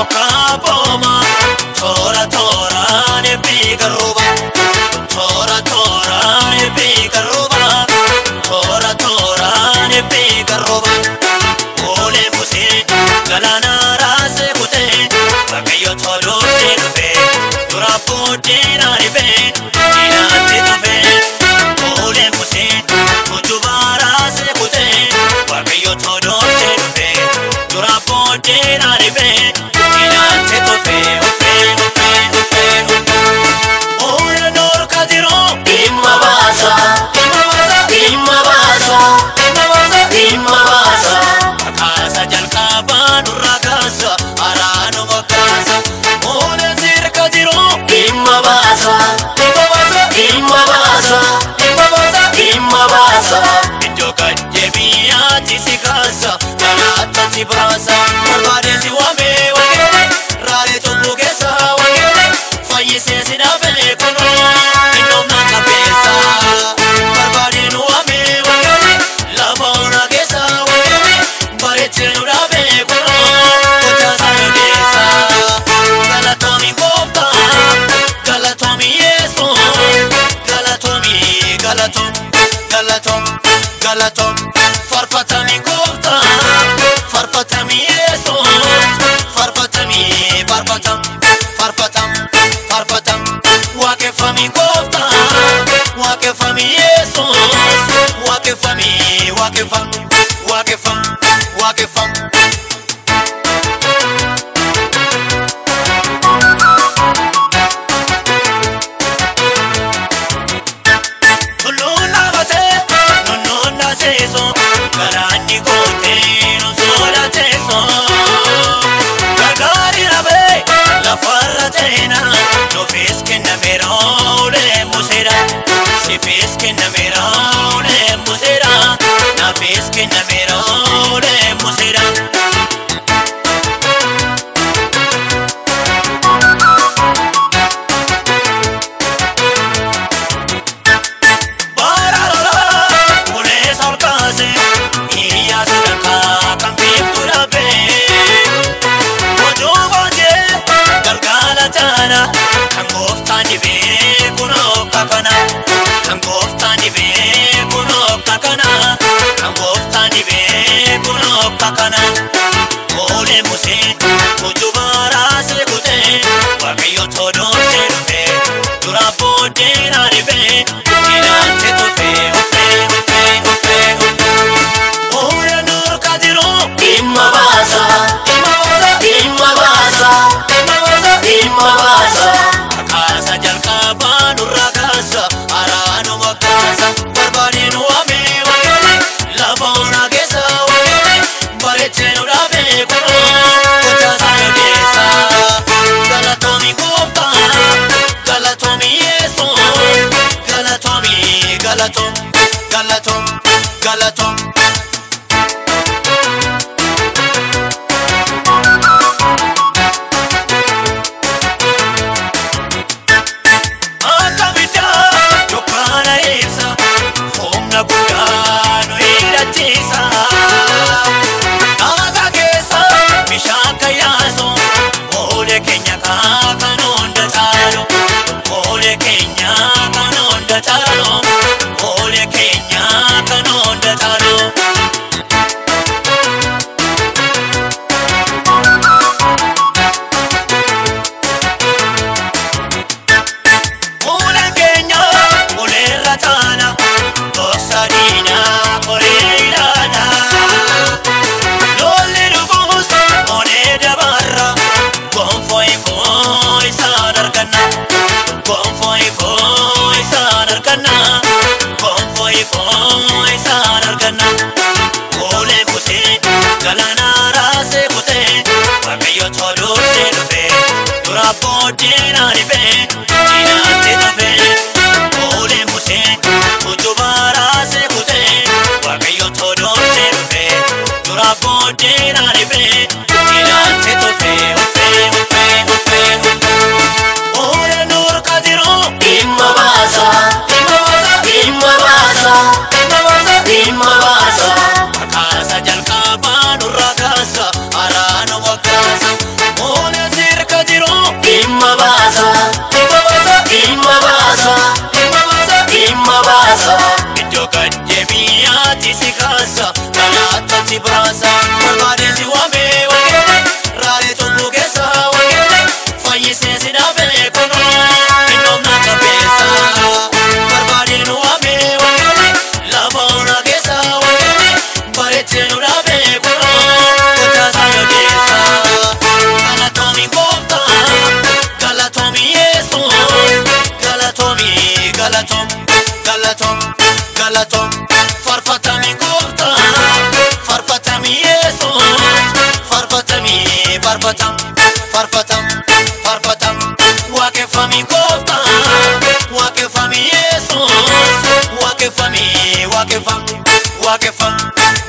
Pokapoma Galaton, Galaton, Galaton. seena nuufis kennameera olee museera siifis kennameera. kan gooftaan dhibee kun obka kana kan gooftaan dhibee kun obka kana oolee musee utubaaraa si kutee waaqayyo todoosee dhufee dura booddee naa dhibee. చేసా. కాగేసా విశాఖయాసో ఓలే కెన్య కాకనోండ Galaanaa raasee kutee waaqayyo toluutti dhufee dura booddee naani bee jinaatti dhufee fuulee musee utubaa raasee kutee waaqayyo toluutti dhufee dura booddee naani bee. Farfatam, farfatam, farfatam Wake for me kofta for me yeso for me, wake for me, for me